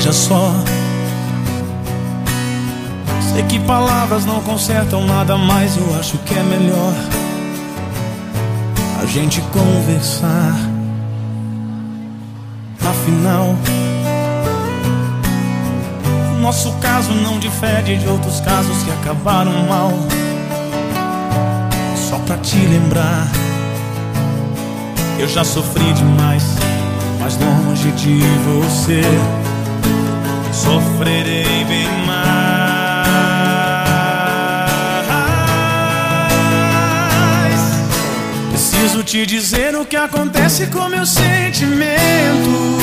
veja só. Sei que palavras não consertam nada, mas eu acho que é melhor a gente conversar. Afinal, nosso caso não difere de outros casos que acabaram mal. Só pra te lembrar, eu já sofri demais, mas longe de você, sofrerei bem mais. Preciso te dizer o que acontece com meu sentimento.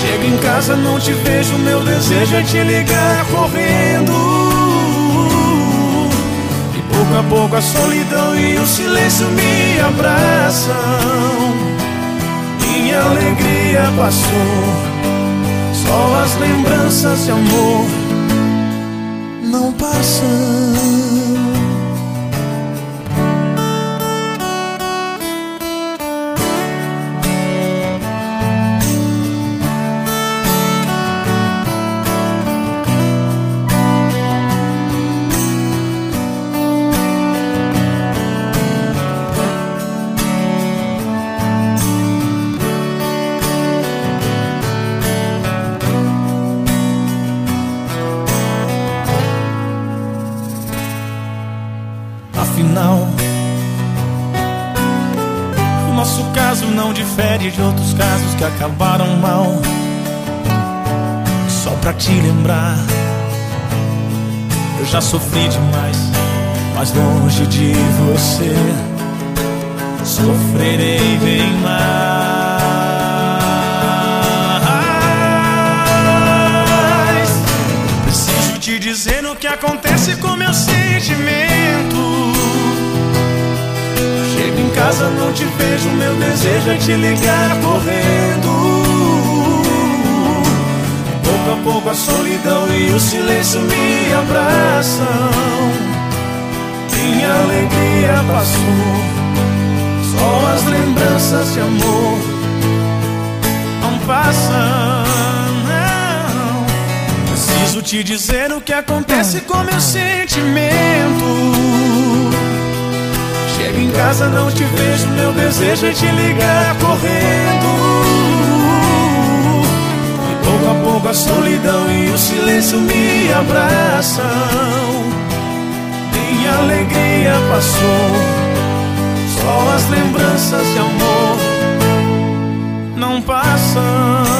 Chego em casa, não te vejo, meu desejo é te ligar correndo. E pouco a pouco a solidão e o silêncio me abraçam. Minha alegria passou, só as lembranças de amor não passam. Afinal, o nosso caso não difere de outros casos que acabaram mal. Só pra te lembrar, eu já sofri demais, mas longe de você, sofrerei bem mais. Preciso te dizer o que acontece com meu sentimento. Casa, não te vejo, meu desejo é te ligar correndo. Pouco a pouco a solidão e o silêncio me abraçam. Minha alegria passou, só as lembranças de amor não passam. Não. Preciso te dizer o que acontece com meu sentimento. Chego em casa, não te vejo, meu desejo é te ligar correndo. E pouco a pouco a solidão e o silêncio me abraçam. Minha alegria passou, só as lembranças de amor não passam.